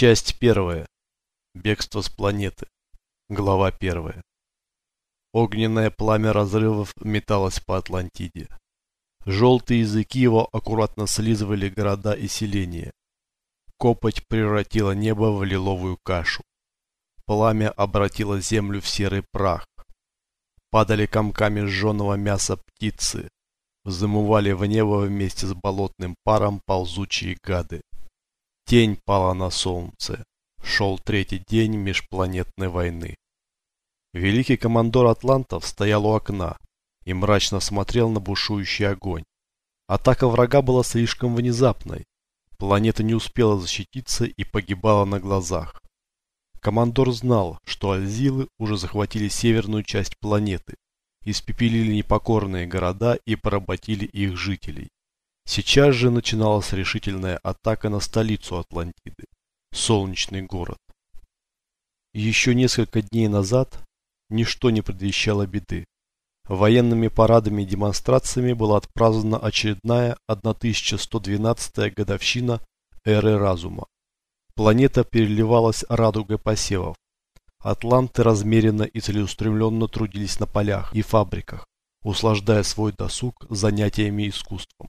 Часть первая. Бегство с планеты. Глава первая. Огненное пламя разрывов металось по Атлантиде. Желтые языки его аккуратно слизывали города и селения. Копоть превратила небо в лиловую кашу. Пламя обратило землю в серый прах. Падали комками сжженного мяса птицы. Замывали в небо вместе с болотным паром ползучие гады. Тень пала на солнце. Шел третий день межпланетной войны. Великий командор Атлантов стоял у окна и мрачно смотрел на бушующий огонь. Атака врага была слишком внезапной. Планета не успела защититься и погибала на глазах. Командор знал, что альзилы уже захватили северную часть планеты, испепелили непокорные города и поработили их жителей. Сейчас же начиналась решительная атака на столицу Атлантиды – солнечный город. Еще несколько дней назад ничто не предвещало беды. Военными парадами и демонстрациями была отпразднована очередная 1112-я годовщина эры разума. Планета переливалась радугой посевов. Атланты размеренно и целеустремленно трудились на полях и фабриках, услаждая свой досуг занятиями искусством.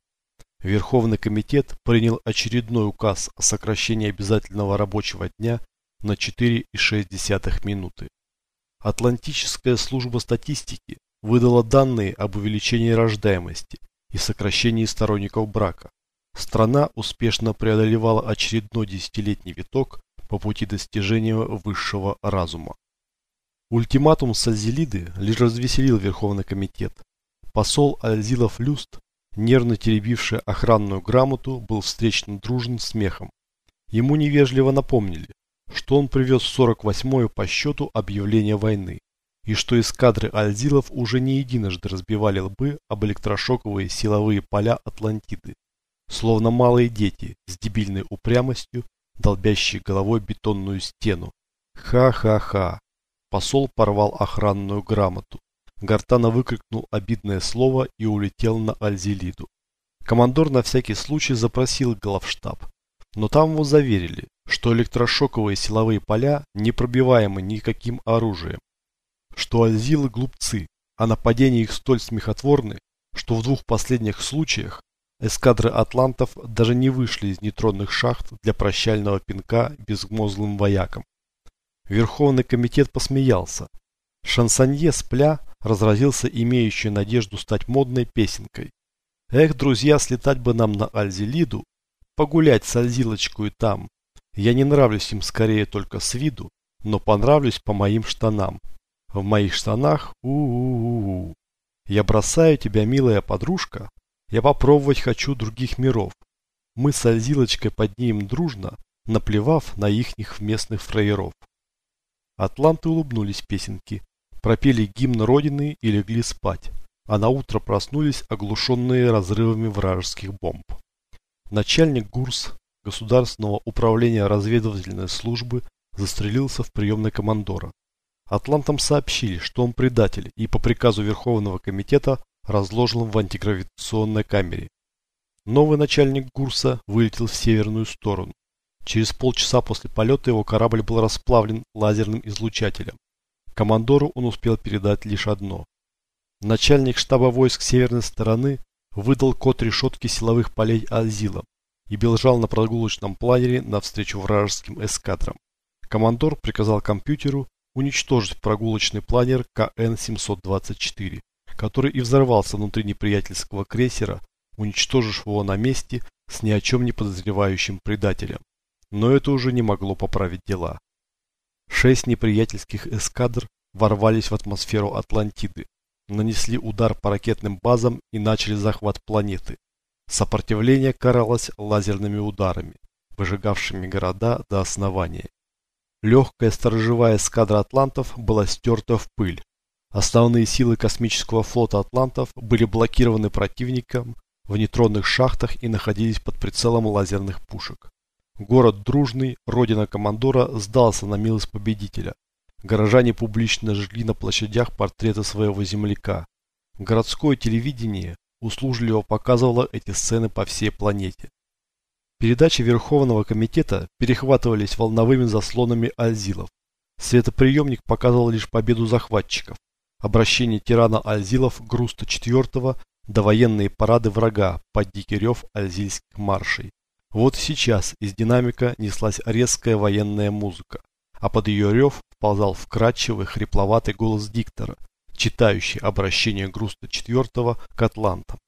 Верховный комитет принял очередной указ о сокращении обязательного рабочего дня на 4,6 минуты. Атлантическая служба статистики выдала данные об увеличении рождаемости и сокращении сторонников брака. Страна успешно преодолевала очередной десятилетний виток по пути достижения высшего разума. Ультиматум Сальзелиды лишь развеселил Верховный комитет. Посол Альзилов Люст нервно теребивший охранную грамоту, был встречен дружным смехом. Ему невежливо напомнили, что он привез 48-е по счету объявление войны, и что эскадры альзилов уже не единожды разбивали лбы об электрошоковые силовые поля Атлантиды, словно малые дети с дебильной упрямостью, долбящие головой бетонную стену. Ха-ха-ха. Посол порвал охранную грамоту. Гартана выкрикнул обидное слово и улетел на Альзелиду. Командор на всякий случай запросил главштаб, но там его заверили, что электрошоковые силовые поля не пробиваемы никаким оружием, что Альзилы глупцы, а нападения их столь смехотворны, что в двух последних случаях эскадры атлантов даже не вышли из нейтронных шахт для прощального пинка безмозглым воякам. Верховный комитет посмеялся. Шансонье с пля разразился имеющий надежду стать модной песенкой. Эх, друзья, слетать бы нам на Альзелиду, погулять с Альзилочкой там. Я не нравлюсь им скорее только с виду, но понравлюсь по моим штанам. В моих штанах у-у-у-у. Я бросаю тебя, милая подружка. Я попробовать хочу других миров. Мы с Альзилочкой поднимем дружно, наплевав на ихних местных фраеров. Атланты улыбнулись песенки, пропели гимн Родины и легли спать, а на утро проснулись оглушенные разрывами вражеских бомб. Начальник ГУРС Государственного управления разведывательной службы застрелился в приемной командора. Атлантам сообщили, что он предатель и по приказу Верховного комитета разложен в антигравитационной камере. Новый начальник ГУРСа вылетел в северную сторону. Через полчаса после полета его корабль был расплавлен лазерным излучателем. Командору он успел передать лишь одно. Начальник штаба войск северной стороны выдал код решетки силовых полей Азилам и бежал на прогулочном планере навстречу вражеским эскадрам. Командор приказал компьютеру уничтожить прогулочный планер КН-724, который и взорвался внутри неприятельского крейсера, уничтожив его на месте с ни о чем не подозревающим предателем. Но это уже не могло поправить дела. Шесть неприятельских эскадр ворвались в атмосферу Атлантиды, нанесли удар по ракетным базам и начали захват планеты. Сопротивление каралось лазерными ударами, выжигавшими города до основания. Легкая сторожевая эскадра атлантов была стерта в пыль. Основные силы космического флота атлантов были блокированы противником в нейтронных шахтах и находились под прицелом лазерных пушек. Город Дружный, родина командора, сдался на милость победителя. Горожане публично жгли на площадях портреты своего земляка. Городское телевидение услужливо показывало эти сцены по всей планете. Передачи Верховного комитета перехватывались волновыми заслонами Альзилов. Светоприемник показывал лишь победу захватчиков, обращение тирана Альзилов Груста IV до военные парады врага под дикий рев альзильских маршей. Вот сейчас из динамика неслась резкая военная музыка, а под ее рев вползал вкрадчивый хрипловатый голос диктора, читающий обращение Груста IV к атлантам.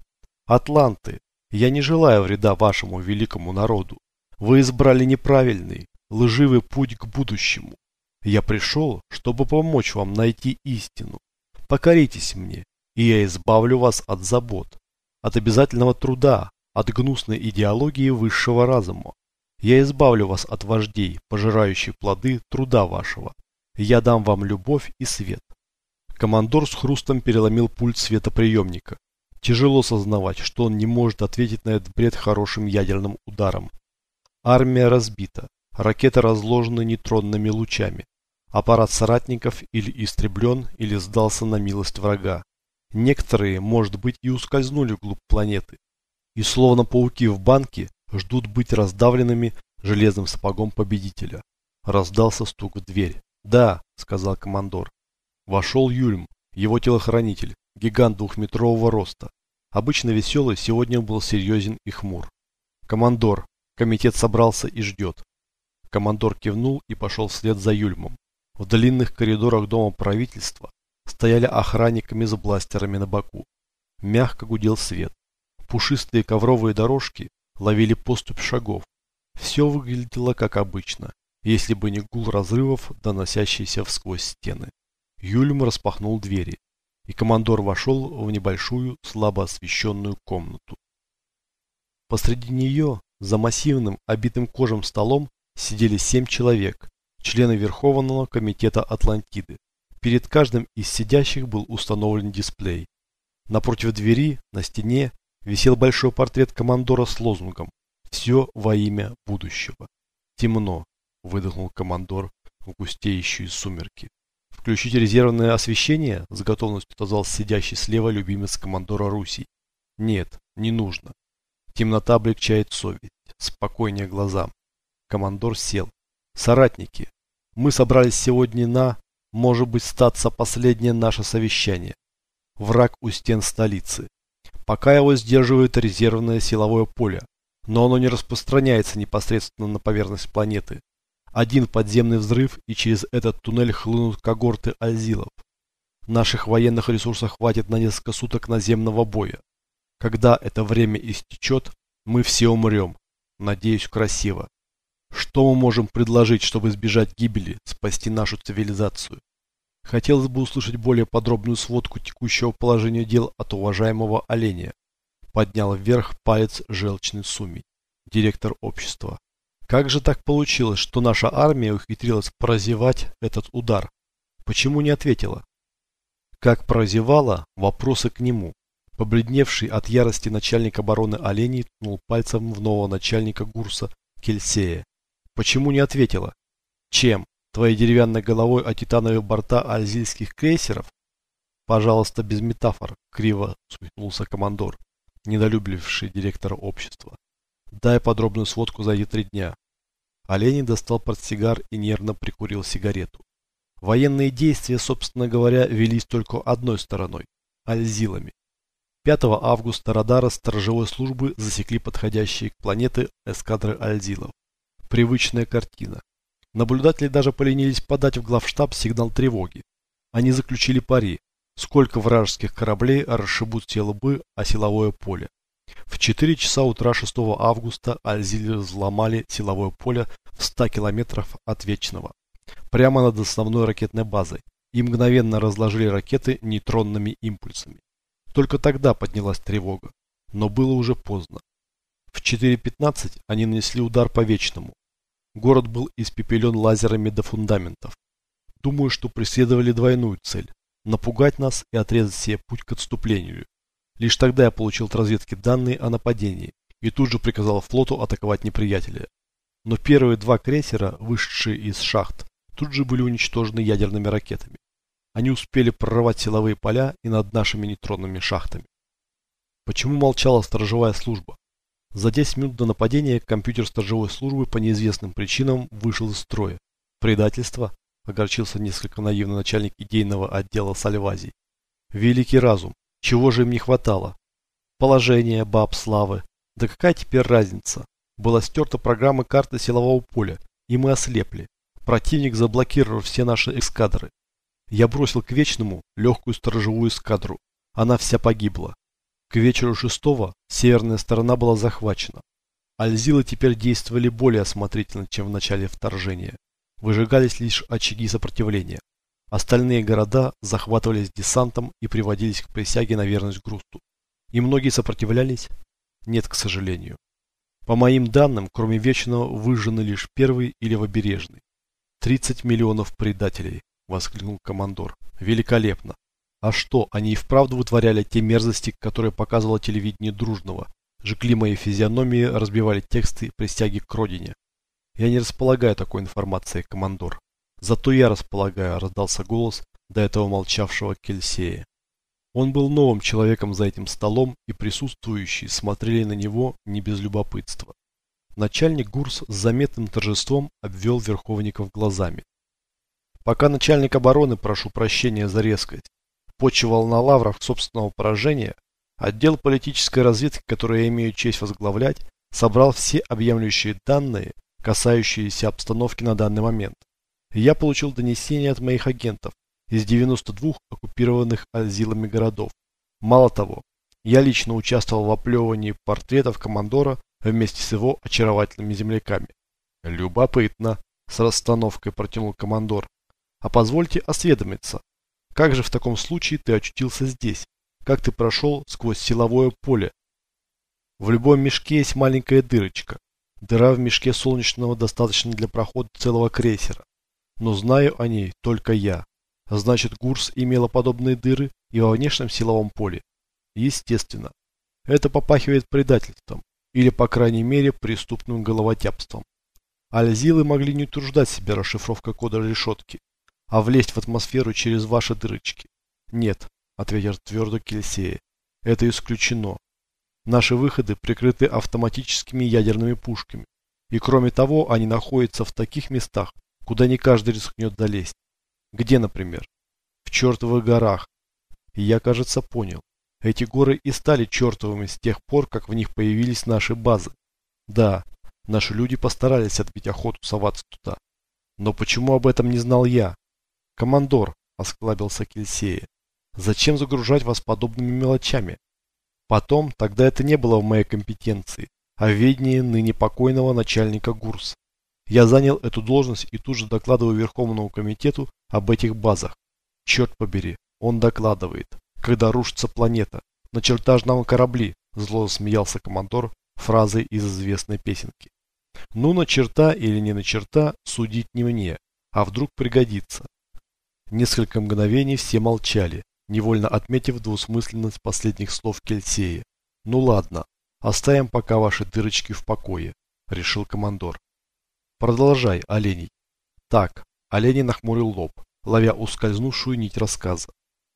«Атланты, я не желаю вреда вашему великому народу. Вы избрали неправильный, лживый путь к будущему. Я пришел, чтобы помочь вам найти истину. Покоритесь мне, и я избавлю вас от забот, от обязательного труда, от гнусной идеологии высшего разума. Я избавлю вас от вождей, пожирающих плоды труда вашего. Я дам вам любовь и свет. Командор с хрустом переломил пульт светоприемника. Тяжело сознавать, что он не может ответить на этот бред хорошим ядерным ударом. Армия разбита, ракеты разложены нейтронными лучами. Аппарат соратников или истреблен, или сдался на милость врага. Некоторые, может быть, и ускользнули вглубь планеты. И словно пауки в банке, ждут быть раздавленными железным сапогом победителя. Раздался стук в дверь. «Да», — сказал командор. Вошел Юльм, его телохранитель, гигант двухметрового роста. Обычно веселый, сегодня был серьезен и хмур. «Командор, комитет собрался и ждет». Командор кивнул и пошел вслед за Юльмом. В длинных коридорах дома правительства стояли охранниками с бластерами на боку. Мягко гудел свет. Пушистые ковровые дорожки ловили поступь шагов. Все выглядело как обычно, если бы не гул разрывов, доносящийся всквозь стены. Юльм распахнул двери и командор вошел в небольшую, слабо освещенную комнату. Посреди нее, за массивным, обитым кожем столом, сидели семь человек, члены Верховного комитета Атлантиды. Перед каждым из сидящих был установлен дисплей. Напротив двери, на стене, висел большой портрет командора с лозунгом «Все во имя будущего». «Темно», — выдохнул командор в густеющие сумерки. «Включить резервное освещение?» – с готовностью отозвался сидящий слева любимец командора Руси. «Нет, не нужно. Темнота облегчает совесть. Спокойнее глазам». Командор сел. «Соратники, мы собрались сегодня на, может быть, статься последнее наше совещание. Враг у стен столицы. Пока его сдерживает резервное силовое поле, но оно не распространяется непосредственно на поверхность планеты. Один подземный взрыв, и через этот туннель хлынут когорты альзилов. Наших военных ресурсов хватит на несколько суток наземного боя. Когда это время истечет, мы все умрем. Надеюсь, красиво. Что мы можем предложить, чтобы избежать гибели, спасти нашу цивилизацию? Хотелось бы услышать более подробную сводку текущего положения дел от уважаемого оленя. Поднял вверх палец желчный Суми, директор общества. Как же так получилось, что наша армия ухитрилась прозевать этот удар? Почему не ответила? Как прозевала, вопросы к нему. Побледневший от ярости начальник обороны оленей ткнул пальцем в нового начальника Гурса Кельсея. Почему не ответила? Чем? Твоей деревянной головой о титановые борта альзильских крейсеров? Пожалуйста, без метафор, криво усмехнулся командор, недолюбливший директора общества. Дай подробную сводку за эти три дня. Оленин достал портсигар и нервно прикурил сигарету. Военные действия, собственно говоря, велись только одной стороной – альзилами. 5 августа радары сторожевой службы засекли подходящие к планете эскадры альзилов. Привычная картина. Наблюдатели даже поленились подать в главштаб сигнал тревоги. Они заключили пари, сколько вражеских кораблей расшибут те лбы о силовое поле. В 4 часа утра 6 августа Альзили взломали силовое поле в 100 километров от Вечного, прямо над основной ракетной базой, и мгновенно разложили ракеты нейтронными импульсами. Только тогда поднялась тревога, но было уже поздно. В 4.15 они нанесли удар по Вечному. Город был испепелен лазерами до фундаментов. Думаю, что преследовали двойную цель – напугать нас и отрезать себе путь к отступлению. Лишь тогда я получил от разведки данные о нападении и тут же приказал флоту атаковать неприятеля. Но первые два крейсера, вышедшие из шахт, тут же были уничтожены ядерными ракетами. Они успели прорвать силовые поля и над нашими нейтронными шахтами. Почему молчала сторожевая служба? За 10 минут до нападения компьютер сторожевой службы по неизвестным причинам вышел из строя. Предательство? Огорчился несколько наивно начальник идейного отдела Сальвазий. Великий разум. Чего же им не хватало? Положение, баб, славы. Да какая теперь разница? Была стерта программа карты силового поля, и мы ослепли. Противник заблокировал все наши эскадры. Я бросил к Вечному легкую сторожевую эскадру. Она вся погибла. К вечеру шестого северная сторона была захвачена. Альзилы теперь действовали более осмотрительно, чем в начале вторжения. Выжигались лишь очаги сопротивления. Остальные города захватывались десантом и приводились к присяге на верность Грусту. И многие сопротивлялись? Нет, к сожалению. По моим данным, кроме Вечного, выжжены лишь первый и левобережный. 30 миллионов предателей, воскликнул командор. Великолепно. А что, они и вправду вытворяли те мерзости, которые показывало телевидение Дружного? Жгли мои физиономии, разбивали тексты присяги к родине. Я не располагаю такой информацией, командор. Зато я располагаю, раздался голос до этого молчавшего Кельсея. Он был новым человеком за этим столом, и присутствующие смотрели на него не без любопытства. Начальник Гурс с заметным торжеством обвел верховников глазами. Пока начальник обороны, прошу прощения за резкость, почивал на лаврах собственного поражения, отдел политической разведки, который я имею честь возглавлять, собрал все объемлющие данные, касающиеся обстановки на данный момент. я получил донесения от моих агентов, из 92 оккупированных азилами городов. Мало того, я лично участвовал в оплевании портретов командора вместе с его очаровательными земляками. Любопытно, с расстановкой протянул командор. А позвольте осведомиться, как же в таком случае ты очутился здесь? Как ты прошел сквозь силовое поле? В любом мешке есть маленькая дырочка. Дыра в мешке солнечного достаточно для прохода целого крейсера. Но знаю о ней только я. Значит, Гурс имела подобные дыры и во внешнем силовом поле. Естественно. Это попахивает предательством, или, по крайней мере, преступным головотяпством. Альзилы могли не утруждать себя расшифровкой кода решетки, а влезть в атмосферу через ваши дырочки. Нет, ответил твердо Кельсея. Это исключено. Наши выходы прикрыты автоматическими ядерными пушками. И кроме того, они находятся в таких местах, куда не каждый рискнет залезть. Где, например? В чертовых горах. И я, кажется, понял. Эти горы и стали чертовыми с тех пор, как в них появились наши базы. Да, наши люди постарались отбить охоту соваться туда. Но почему об этом не знал я? Командор, осклабился Кельсея, зачем загружать вас подобными мелочами? Потом, тогда это не было в моей компетенции, а в ведении ныне покойного начальника ГУРС. Я занял эту должность и тут же докладываю Верховному комитету об этих базах. Черт побери, он докладывает, когда рушится планета. На чертажном корабли, зло смеялся командор фразой из известной песенки. Ну, на черта или не на черта, судить не мне, а вдруг пригодится. Несколько мгновений все молчали, невольно отметив двусмысленность последних слов Кельсея. Ну ладно, оставим пока ваши дырочки в покое, решил командор. Продолжай, Оленей. Так, Оленей нахмурил лоб, ловя ускользнувшую нить рассказа.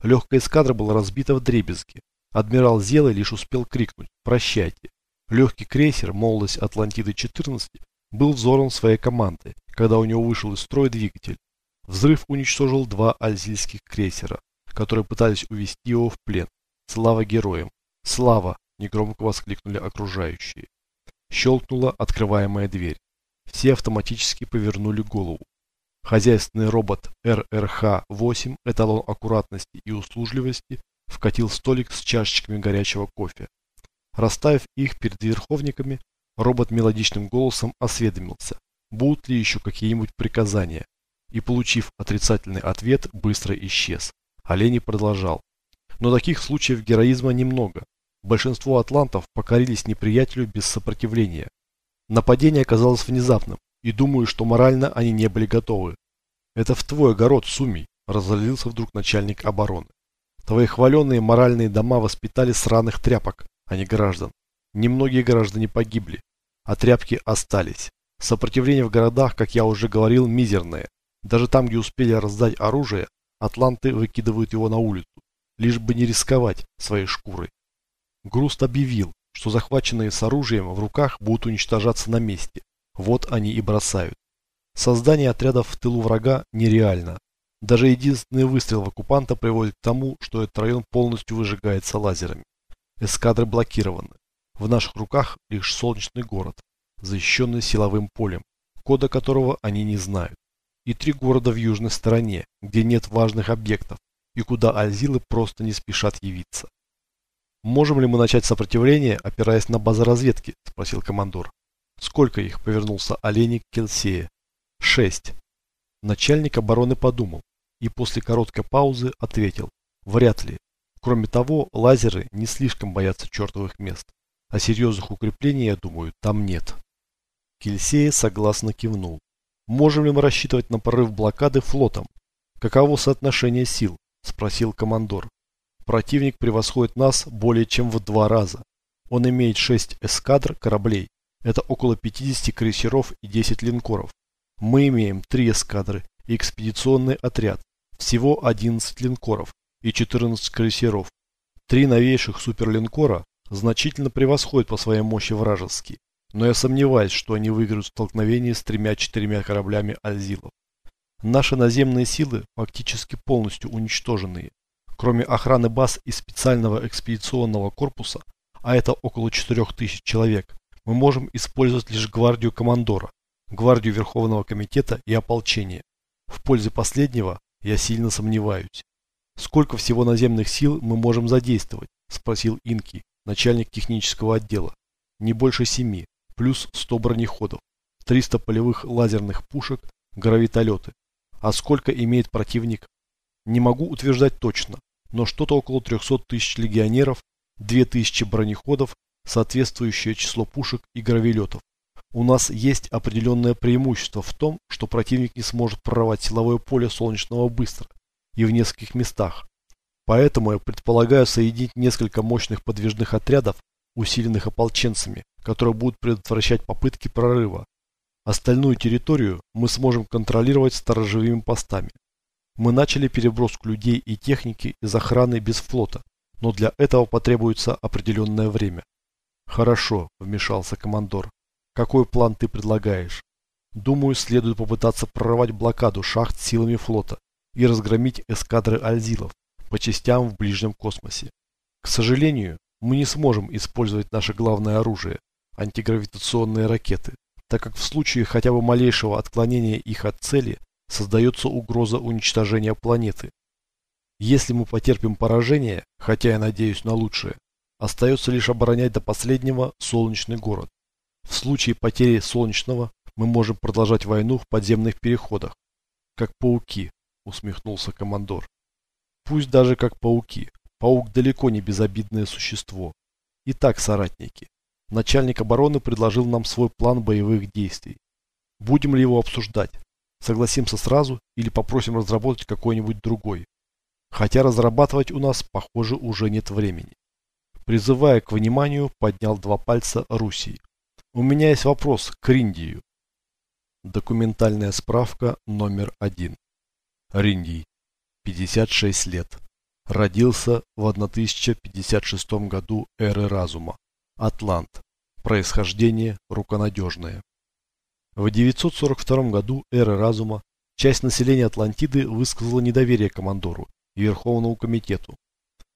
Легкая эскадра была разбита в дребезги. Адмирал Зелой лишь успел крикнуть «Прощайте». Легкий крейсер «Молодость Атлантиды-14» был взорван своей командой, когда у него вышел из строя двигатель. Взрыв уничтожил два альзильских крейсера, которые пытались увести его в плен. Слава героям! Слава! Негромко воскликнули окружающие. Щелкнула открываемая дверь. Все автоматически повернули голову. Хозяйственный робот РРХ-8, эталон аккуратности и услужливости, вкатил столик с чашечками горячего кофе. Расставив их перед верховниками, робот мелодичным голосом осведомился, будут ли еще какие-нибудь приказания, и, получив отрицательный ответ, быстро исчез. Олени продолжал. Но таких случаев героизма немного. Большинство атлантов покорились неприятелю без сопротивления. Нападение оказалось внезапным, и думаю, что морально они не были готовы. Это в твой огород, Сумий, разозлился вдруг начальник обороны. Твои хваленные моральные дома воспитали сраных тряпок, а не граждан. Немногие граждане погибли, а тряпки остались. Сопротивление в городах, как я уже говорил, мизерное. Даже там, где успели раздать оружие, атланты выкидывают его на улицу, лишь бы не рисковать своей шкурой. Груст объявил, что захваченные с оружием в руках будут уничтожаться на месте. Вот они и бросают. Создание отрядов в тылу врага нереально. Даже единственный выстрел в оккупанта приводит к тому, что этот район полностью выжигается лазерами. Эскадры блокированы. В наших руках лишь солнечный город, защищенный силовым полем, кода которого они не знают. И три города в южной стороне, где нет важных объектов, и куда альзилы просто не спешат явиться. «Можем ли мы начать сопротивление, опираясь на базы разведки?» – спросил командор. «Сколько их?» – повернулся Олейник Келсея. «Шесть». Начальник обороны подумал и после короткой паузы ответил. «Вряд ли. Кроме того, лазеры не слишком боятся чертовых мест. А серьезных укреплений, я думаю, там нет». Кельсея согласно кивнул. «Можем ли мы рассчитывать на прорыв блокады флотом? Каково соотношение сил?» – спросил командор. Противник превосходит нас более чем в два раза. Он имеет 6 эскадр кораблей. Это около 50 крейсеров и 10 линкоров. Мы имеем 3 эскадры и экспедиционный отряд. Всего 11 линкоров и 14 крейсеров. Три новейших суперлинкора значительно превосходят по своей мощи вражеские. Но я сомневаюсь, что они выиграют столкновение с тремя-четырьмя кораблями Альзилов. Наши наземные силы фактически полностью уничтоженные. Кроме охраны баз и специального экспедиционного корпуса, а это около 4000 человек, мы можем использовать лишь гвардию командора, гвардию Верховного комитета и ополчение. В пользу последнего я сильно сомневаюсь. Сколько всего наземных сил мы можем задействовать? Спросил Инки, начальник технического отдела. Не больше семи, плюс 100 бронеходов, 300 полевых лазерных пушек, гравитолеты. А сколько имеет противник? Не могу утверждать точно, но что-то около 300 тысяч легионеров, 2000 бронеходов, соответствующее число пушек и гравелетов. У нас есть определенное преимущество в том, что противник не сможет прорвать силовое поле солнечного быстро и в нескольких местах. Поэтому я предполагаю соединить несколько мощных подвижных отрядов, усиленных ополченцами, которые будут предотвращать попытки прорыва. Остальную территорию мы сможем контролировать сторожевыми постами. Мы начали переброску людей и техники из охраны без флота, но для этого потребуется определенное время. Хорошо, вмешался командор. Какой план ты предлагаешь? Думаю, следует попытаться прорвать блокаду шахт силами флота и разгромить эскадры альзилов по частям в ближнем космосе. К сожалению, мы не сможем использовать наше главное оружие – антигравитационные ракеты, так как в случае хотя бы малейшего отклонения их от цели создается угроза уничтожения планеты. Если мы потерпим поражение, хотя я надеюсь на лучшее, остается лишь оборонять до последнего солнечный город. В случае потери солнечного мы можем продолжать войну в подземных переходах. Как пауки, усмехнулся командор. Пусть даже как пауки. Паук далеко не безобидное существо. Итак, соратники, начальник обороны предложил нам свой план боевых действий. Будем ли его обсуждать? Согласимся сразу или попросим разработать какой-нибудь другой. Хотя разрабатывать у нас, похоже, уже нет времени. Призывая к вниманию, поднял два пальца Руси. У меня есть вопрос к Риндию. Документальная справка номер один. Риндий. 56 лет. Родился в 1056 году эры разума. Атлант. Происхождение руконадежное. В 942 году эры разума часть населения Атлантиды высказала недоверие командору и Верховному комитету.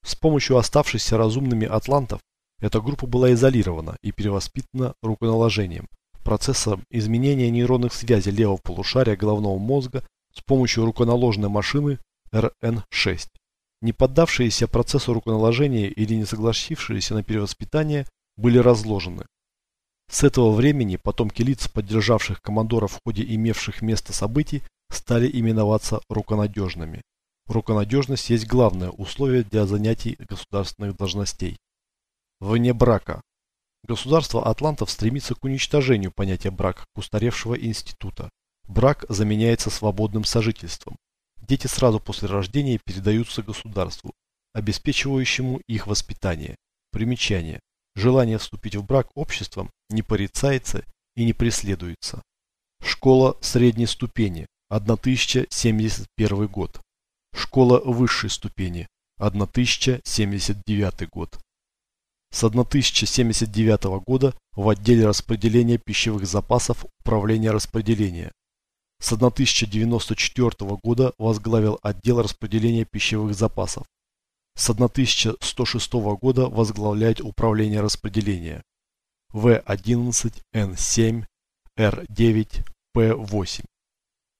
С помощью оставшихся разумными атлантов эта группа была изолирована и перевоспитана руконаложением, процессом изменения нейронных связей левого полушария головного мозга с помощью руконаложенной машины РН-6. Не поддавшиеся процессу руконаложения или не согласившиеся на перевоспитание были разложены. С этого времени потомки лиц, поддержавших командоров в ходе имевших место событий, стали именоваться руконадежными. Руконадежность есть главное условие для занятий государственных должностей. Вне брака. Государство атлантов стремится к уничтожению понятия брака устаревшего института. Брак заменяется свободным сожительством. Дети сразу после рождения передаются государству, обеспечивающему их воспитание. Примечание. Желание вступить в брак обществом не порицается и не преследуется. Школа средней ступени, 1071 год. Школа высшей ступени, 1079 год. С 1079 года в отделе распределения пищевых запасов Управления распределения. С 1094 года возглавил отдел распределения пищевых запасов. С 1106 года возглавляет Управление распределения. В11Н7 Р9 П8.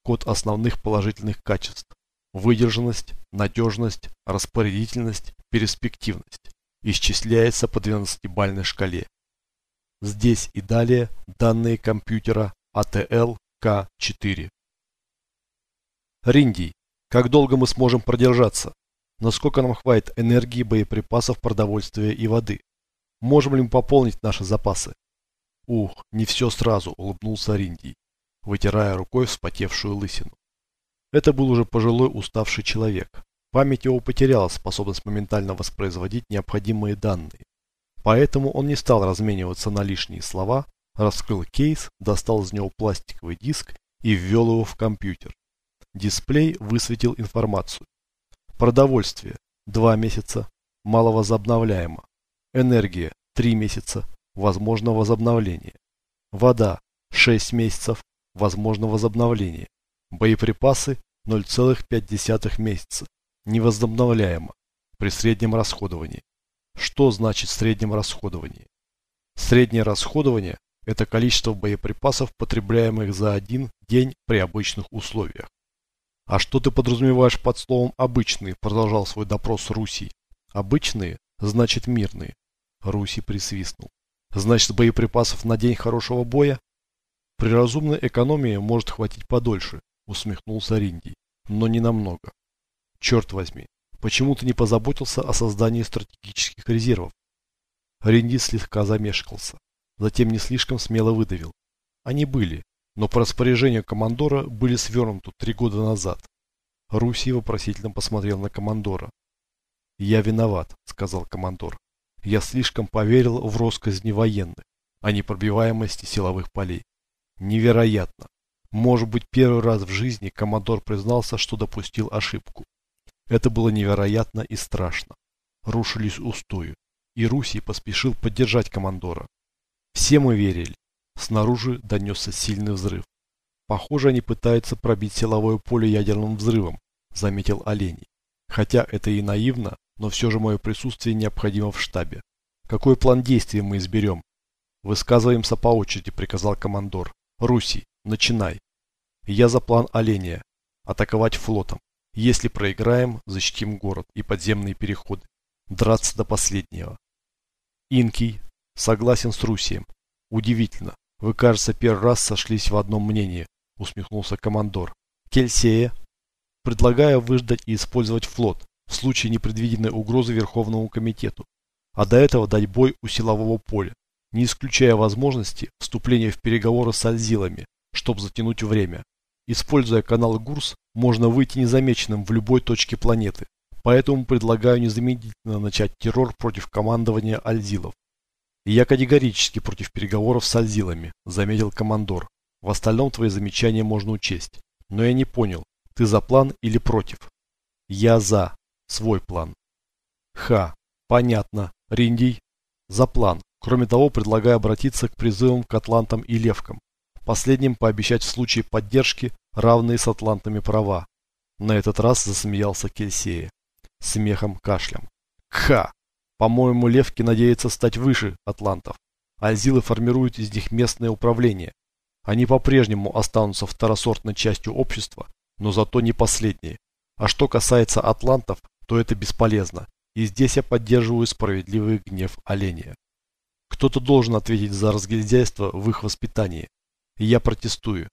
Код основных положительных качеств. Выдержанность, надежность, распорядительность, перспективность. Исчисляется по 12-бальной шкале. Здесь и далее данные компьютера ATL К4. Риндий, как долго мы сможем продержаться? Насколько нам хватит энергии, боеприпасов, продовольствия и воды? Можем ли мы пополнить наши запасы? Ух, не все сразу, улыбнулся Риндий, вытирая рукой вспотевшую лысину. Это был уже пожилой уставший человек. Память его потеряла способность моментально воспроизводить необходимые данные. Поэтому он не стал размениваться на лишние слова, раскрыл кейс, достал из него пластиковый диск и ввел его в компьютер. Дисплей высветил информацию. Продовольствие – 2 месяца, маловозобновляемо. Энергия – 3 месяца, возможно возобновление. Вода – 6 месяцев, возможно возобновление. Боеприпасы 0,5 месяца. Невозобновляемо. При среднем расходовании. Что значит среднем расходовании? Среднее расходование – это количество боеприпасов, потребляемых за один день при обычных условиях. А что ты подразумеваешь под словом «обычные»? Продолжал свой допрос Руси. Обычные – значит мирные. Руси присвистнул. Значит боеприпасов на день хорошего боя? При разумной экономии может хватить подольше, усмехнулся Риндий, но не намного. Черт возьми, почему ты не позаботился о создании стратегических резервов? Ринди слегка замешкался, затем не слишком смело выдавил. Они были, но по распоряжению командора были свернуты три года назад. Руси вопросительно посмотрел на командора. «Я виноват», — сказал командор. «Я слишком поверил в россказни военных, о непробиваемости силовых полей. Невероятно. Может быть, первый раз в жизни командор признался, что допустил ошибку. Это было невероятно и страшно. Рушились устои, и Руси поспешил поддержать командора. Все мы верили. Снаружи донесся сильный взрыв. Похоже, они пытаются пробить силовое поле ядерным взрывом, заметил Оленей. Хотя это и наивно, но все же мое присутствие необходимо в штабе. Какой план действий мы изберем? Высказываемся по очереди, приказал командор. Руси, начинай. Я за план оленя. Атаковать флотом. Если проиграем, защитим город и подземные переходы. Драться до последнего. Инкий. Согласен с Русием. Удивительно. Вы, кажется, первый раз сошлись в одном мнении, усмехнулся командор. Кельсея. Предлагаю выждать и использовать флот в случае непредвиденной угрозы Верховному комитету, а до этого дать бой у силового поля не исключая возможности вступления в переговоры с альзилами, чтобы затянуть время. Используя канал ГУРС, можно выйти незамеченным в любой точке планеты, поэтому предлагаю незамедлительно начать террор против командования альзилов. Я категорически против переговоров с альзилами, заметил командор. В остальном твои замечания можно учесть. Но я не понял, ты за план или против? Я за. Свой план. Ха. Понятно. Риндий. За план. Кроме того, предлагаю обратиться к призывам к атлантам и левкам. Последним пообещать в случае поддержки равные с атлантами права. На этот раз засмеялся Кельсея. Смехом кашлем. Кха! По-моему, левки надеются стать выше атлантов. Альзилы формируют из них местное управление. Они по-прежнему останутся второсортной частью общества, но зато не последние. А что касается атлантов, то это бесполезно. И здесь я поддерживаю справедливый гнев оленя. Кто-то должен ответить за разгильдяйство в их воспитании. И я протестую.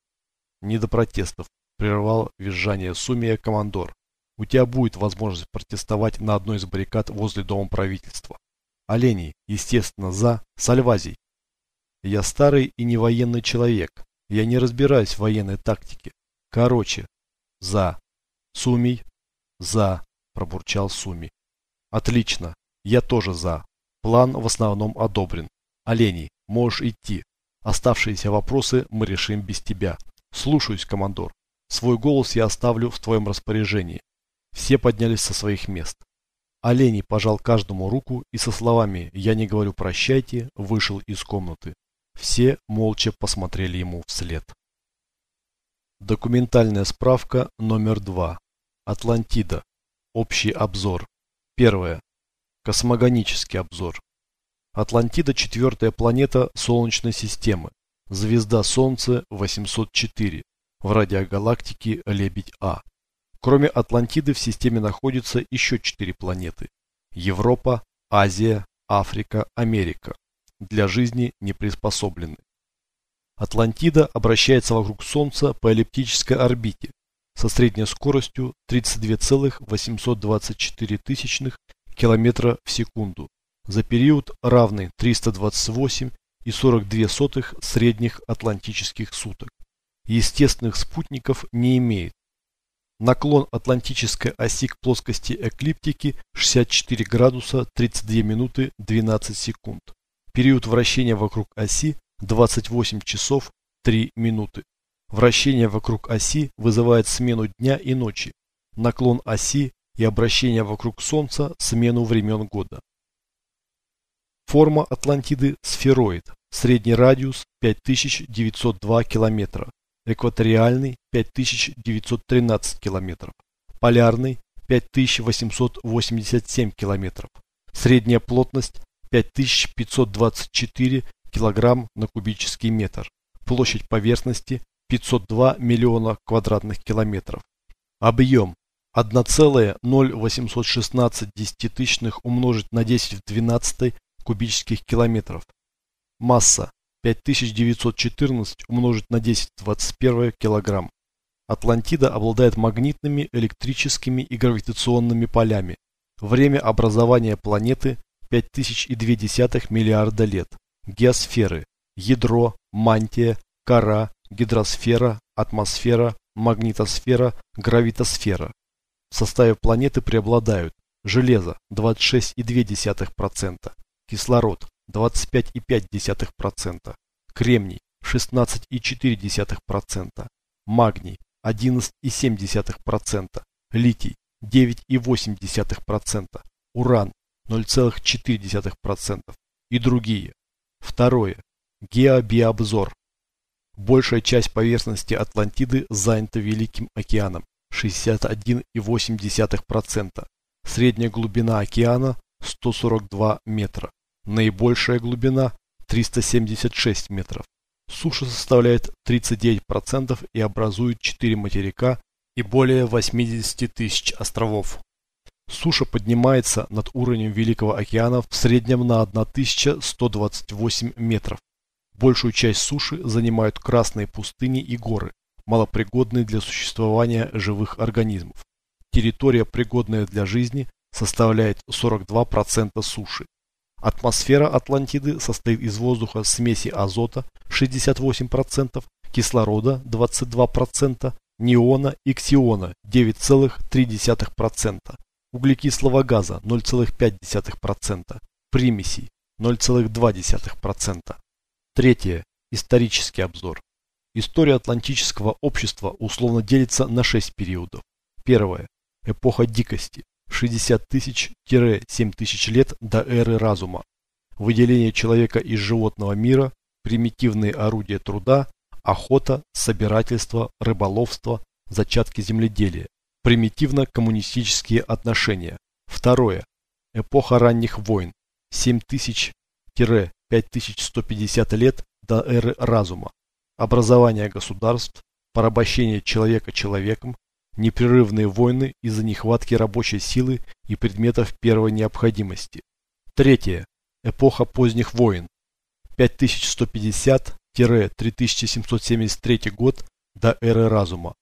Не до протестов, прервал визжание Сумия командор. У тебя будет возможность протестовать на одной из баррикад возле дома правительства. Оленей, естественно, за Сальвазий. Я старый и не военный человек. Я не разбираюсь в военной тактике. Короче, за. Сумий, за, пробурчал Суми. Отлично, я тоже за. План в основном одобрен. Оленей, можешь идти. Оставшиеся вопросы мы решим без тебя. Слушаюсь, командор. Свой голос я оставлю в твоем распоряжении. Все поднялись со своих мест. Оленей пожал каждому руку и со словами «Я не говорю прощайте» вышел из комнаты. Все молча посмотрели ему вслед. Документальная справка номер два. Атлантида. Общий обзор. Первое. Космогонический обзор. Атлантида – четвертая планета Солнечной системы. Звезда Солнца 804 в радиогалактике Лебедь-А. Кроме Атлантиды в системе находятся еще четыре планеты. Европа, Азия, Африка, Америка. Для жизни не приспособлены. Атлантида обращается вокруг Солнца по эллиптической орбите со средней скоростью 32,824 км в секунду за период равный 328,42 средних атлантических суток. Естественных спутников не имеет, Наклон атлантической оси к плоскости эклиптики 64 градуса 32 минуты 12 секунд. Период вращения вокруг оси 28 часов 3 минуты. Вращение вокруг оси вызывает смену дня и ночи, наклон оси и обращение вокруг Солнца смену времен года. Форма Атлантиды сфероид, средний радиус 5902 километра, экваториальный 5913 километров, полярный 5887 километров, средняя плотность 5524 килограмм на кубический метр, площадь поверхности 502 миллиона квадратных километров, объем 1,0816 десятитысячных умножить на 10 в 12 кубических километров, масса 5914 умножить на 10 в 21 килограмм. Атлантида обладает магнитными, электрическими и гравитационными полями. Время образования планеты 5002 миллиарда лет. Геосферы. Ядро, мантия, кора, гидросфера, атмосфера, магнитосфера, гравитосфера. В составе планеты преобладают железо 26,2%, кислород 25,5%, кремний 16,4%, магний 11,7%, литий 9,8%, уран 0,4% и другие. Второе. Геобиобзор. Большая часть поверхности Атлантиды занята Великим океаном 61,8%. Средняя глубина океана 142 метра. Наибольшая глубина 376 метров. Суша составляет 39% и образует 4 материка и более 80 тысяч островов. Суша поднимается над уровнем Великого океана в среднем на 1128 метров. Большую часть суши занимают красные пустыни и горы, малопригодные для существования живых организмов. Территория, пригодная для жизни, составляет 42% суши. Атмосфера Атлантиды состоит из воздуха смеси азота 68%, кислорода 22%, неона и ксиона 9,3%, углекислого газа 0,5%, примесей 0,2%. Третье. Исторический обзор. История атлантического общества условно делится на шесть периодов. Первое. Эпоха дикости. 60 тысяч-7 тысяч лет до эры разума. Выделение человека из животного мира, примитивные орудия труда, охота, собирательство, рыболовство, зачатки земледелия, примитивно-коммунистические отношения. Второе. Эпоха ранних войн. 7000-5150 лет до эры разума. Образование государств, порабощение человека человеком, непрерывные войны из-за нехватки рабочей силы и предметов первой необходимости. Третье. Эпоха поздних войн. 5150-3773 год до эры разума.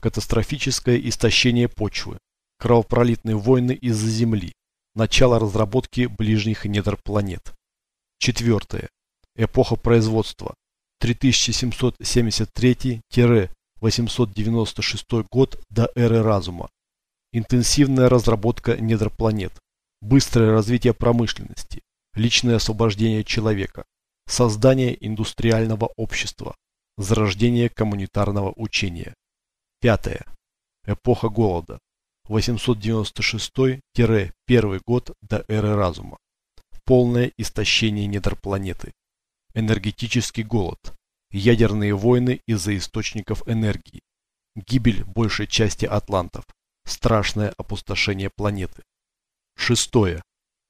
Катастрофическое истощение почвы. Кровопролитные войны из-за Земли. Начало разработки ближних недр планет. Четвертое. Эпоха производства. 3773 896 год до эры разума. Интенсивная разработка недр планет. Быстрое развитие промышленности. Личное освобождение человека. Создание индустриального общества. Зарождение коммунитарного учения. Пятое. Эпоха голода. 896-1 год до эры разума. Полное истощение недр планеты. Энергетический голод. Ядерные войны из-за источников энергии. Гибель большей части атлантов. Страшное опустошение планеты. Шестое.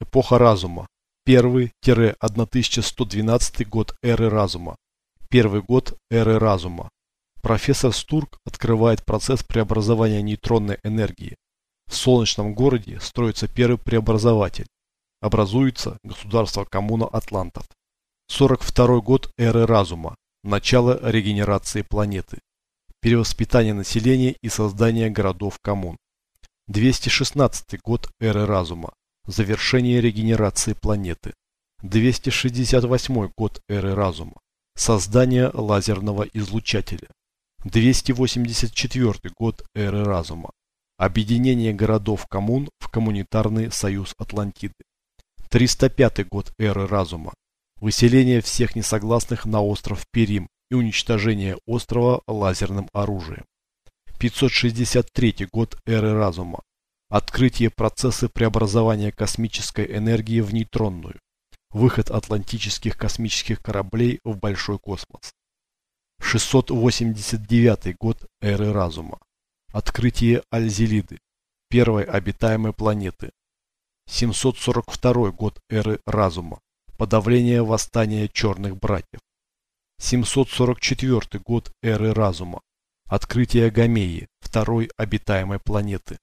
Эпоха разума. Первый-1112 год эры разума. Первый год эры разума. Профессор Стурк открывает процесс преобразования нейтронной энергии. В солнечном городе строится первый преобразователь. Образуется государство коммуна атлантов. 42 год эры разума. Начало регенерации планеты. Перевоспитание населения и создание городов-коммун. 216 год эры разума. Завершение регенерации планеты. 268 год эры разума. Создание лазерного излучателя. 284 год эры разума. Объединение городов-коммун в коммунитарный союз Атлантиды. 305 год эры разума. Выселение всех несогласных на остров Перим и уничтожение острова лазерным оружием. 563 год эры разума. Открытие процесса преобразования космической энергии в нейтронную. Выход атлантических космических кораблей в большой космос. 689 год эры разума. Открытие Альзелиды, первой обитаемой планеты. 742 год эры разума. Подавление восстания черных братьев. 744 год эры разума. Открытие Гамеи, второй обитаемой планеты.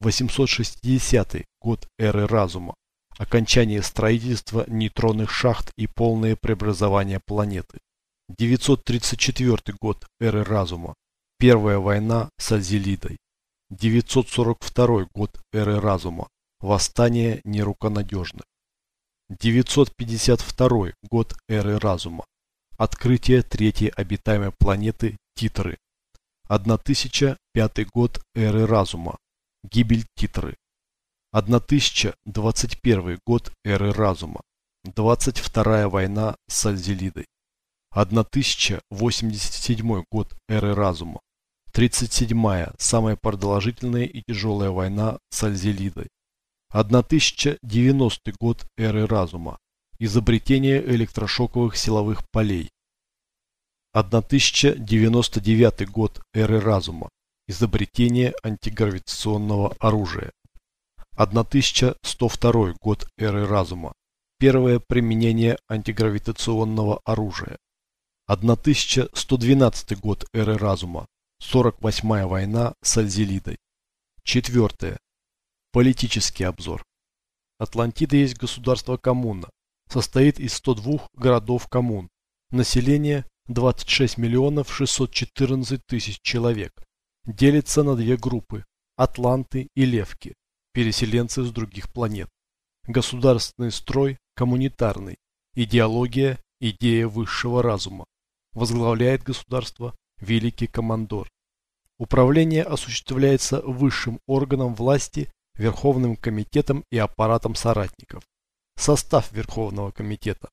860 год эры разума. Окончание строительства нейтронных шахт и полное преобразование планеты. 934 год эры разума. Первая война с Азелидой. 942 год эры разума. Восстание неруконадежных. 952 год эры разума. Открытие третьей обитаемой планеты Титры. 1005 год эры разума. Гибель Титры. 1021 год эры разума. 22 война с Альзелидой. 1087 год эры разума. 37-я, самая продолжительная и тяжелая война с Альзелидой. 1090 год эры разума. Изобретение электрошоковых силовых полей. 1099 год эры разума. Изобретение антигравитационного оружия. 1102 год эры разума. Первое применение антигравитационного оружия. 1112 год эры разума. 48-я война с Альзелидой. Четвертое. Политический обзор. Атлантида есть государство-коммуна. Состоит из 102 городов-коммун. Население 26 миллионов 614 тысяч человек. Делится на две группы – Атланты и Левки, переселенцы с других планет. Государственный строй – коммунитарный. Идеология – идея высшего разума. Возглавляет государство Великий Командор. Управление осуществляется высшим органом власти, Верховным комитетом и аппаратом соратников. Состав Верховного комитета.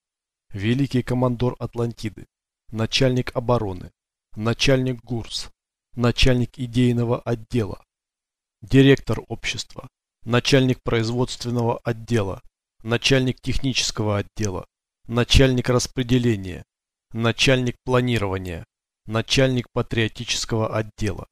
Великий командор Атлантиды. Начальник обороны. Начальник ГУРС. Начальник идейного отдела. Директор общества. Начальник производственного отдела. Начальник технического отдела. Начальник распределения. Начальник планирования начальник патриотического отдела.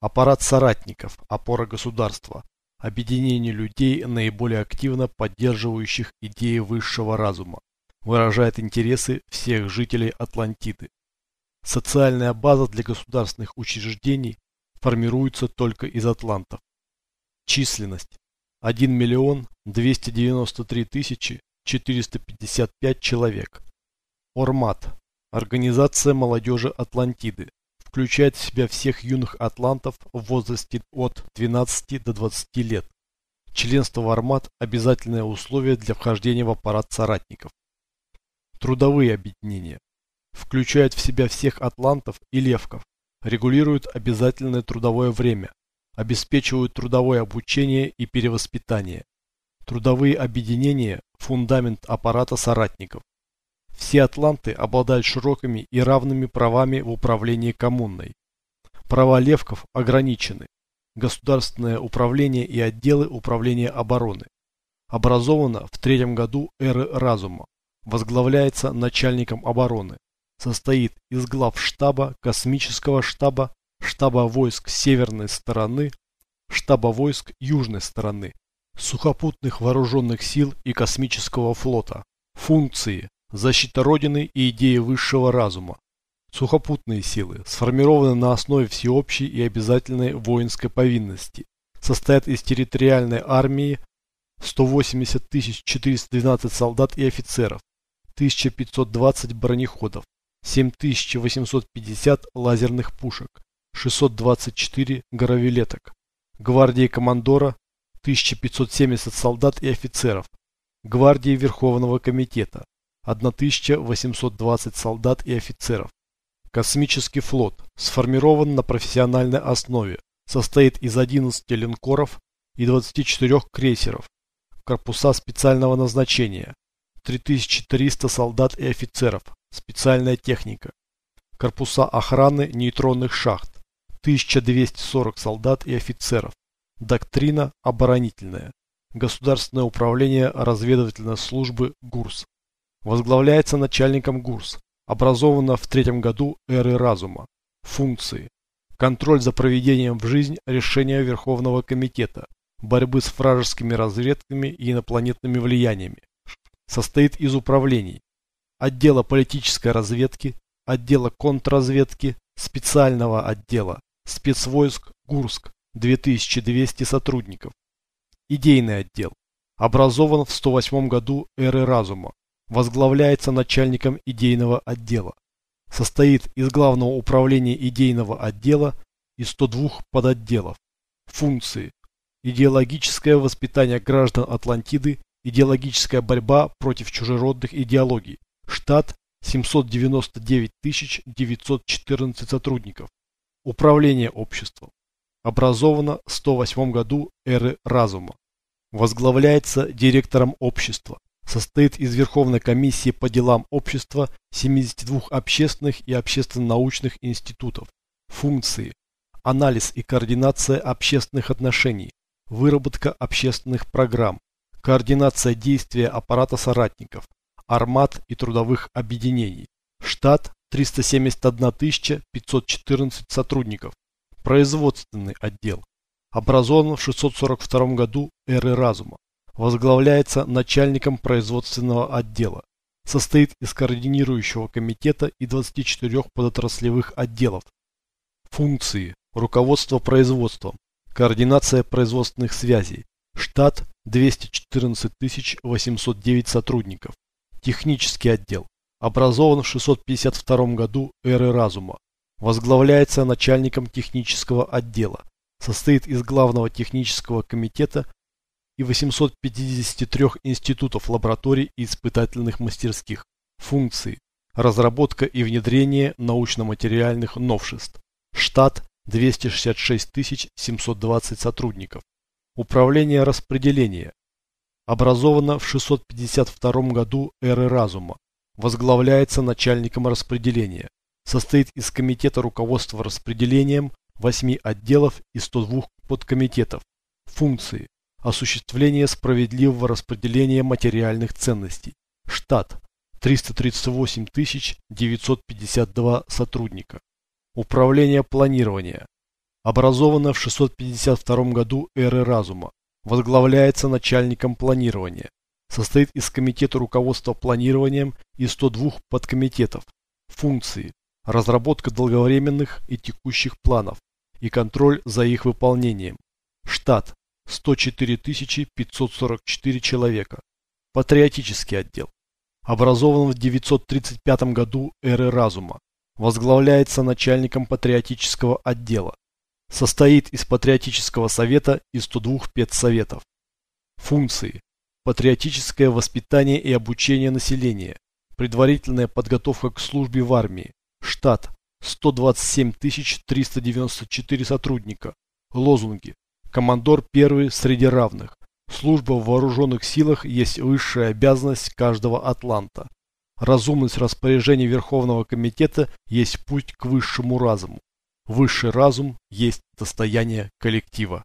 Аппарат соратников, опора государства, объединение людей, наиболее активно поддерживающих идеи высшего разума, выражает интересы всех жителей Атлантиды. Социальная база для государственных учреждений формируется только из атлантов. Численность 1 миллион 293 тысячи 455 человек. Ормат Организация молодежи Атлантиды включает в себя всех юных атлантов в возрасте от 12 до 20 лет. Членство в Армат – обязательное условие для вхождения в аппарат соратников. Трудовые объединения включают в себя всех атлантов и левков, регулируют обязательное трудовое время, обеспечивают трудовое обучение и перевоспитание. Трудовые объединения – фундамент аппарата соратников. Все атланты обладают широкими и равными правами в управлении коммунной. Права левков ограничены. государственное управление и отделы управления обороны. Образовано в третьем году эры разума. Возглавляется начальником обороны. Состоит из глав штаба, космического штаба, штаба войск северной стороны, штаба войск южной стороны, сухопутных вооруженных сил и космического флота. Функции. Защита Родины и идеи высшего разума. Сухопутные силы сформированы на основе всеобщей и обязательной воинской повинности. Состоят из территориальной армии 180 412 солдат и офицеров, 1520 бронеходов, 7850 лазерных пушек, 624 горовилеток, гвардии командора 1570 солдат и офицеров, гвардии Верховного комитета 1820 солдат и офицеров. Космический флот сформирован на профессиональной основе, состоит из 11 линкоров и 24 крейсеров, корпуса специального назначения, 3300 солдат и офицеров, специальная техника, корпуса охраны нейтронных шахт, 1240 солдат и офицеров, доктрина оборонительная, государственное управление разведывательной службы ГУРС, возглавляется начальником ГУРС, образовано в третьем году эры разума, функции, контроль за проведением в жизнь решения Верховного комитета, борьбы с вражескими разведками и инопланетными влияниями. Состоит из управлений. Отдела политической разведки, отдела контрразведки, специального отдела, спецвойск Гурск, 2200 сотрудников. Идейный отдел. Образован в 108 году эры разума. Возглавляется начальником идейного отдела. Состоит из главного управления идейного отдела и 102 подотделов. Функции идеологическое воспитание граждан Атлантиды, идеологическая борьба против чужеродных идеологий. Штат 799 914 сотрудников. Управление обществом. Образовано в 108 году эры разума. Возглавляется директором общества. Состоит из Верховной комиссии по делам общества 72 общественных и общественно-научных институтов. Функции. Анализ и координация общественных отношений, выработка общественных программ, координация действия аппарата соратников, армат и трудовых объединений. Штат 371 514 сотрудников. Производственный отдел. Образован в 642 году эры разума. Возглавляется начальником производственного отдела. Состоит из координирующего комитета и 24 подотраслевых отделов. Функции. Руководство производством, Координация производственных связей. Штат 214 809 сотрудников. Технический отдел. Образован в 652 году эры разума. Возглавляется начальником технического отдела. Состоит из главного технического комитета и 853 институтов, лабораторий и испытательных мастерских. Функции. Разработка и внедрение научно-материальных новшеств. Штат 266 720 сотрудников. Управление распределения. Образовано в 652 году эры разума. Возглавляется начальником распределения. Состоит из комитета руководства распределением 8 отделов и 102 подкомитетов. Функции. Осуществление справедливого распределения материальных ценностей. Штат. 338 952 сотрудника. Управление планирования. Образовано в 652 году эры разума. Возглавляется начальником планирования. Состоит из комитета руководства планированием и 102 подкомитетов. Функции. Разработка долговременных и текущих планов и контроль за их выполнением. Штат. 104 544 человека. Патриотический отдел. Образован в 935 году эры разума возглавляется начальником патриотического отдела. Состоит из патриотического совета и 102 педсоветов. Функции. Патриотическое воспитание и обучение населения. Предварительная подготовка к службе в армии. Штат. 127 394 сотрудника. Лозунги. Командор первый среди равных. Служба в вооруженных силах есть высшая обязанность каждого атланта. Разумность распоряжений Верховного комитета есть путь к высшему разуму. Высший разум есть состояние коллектива.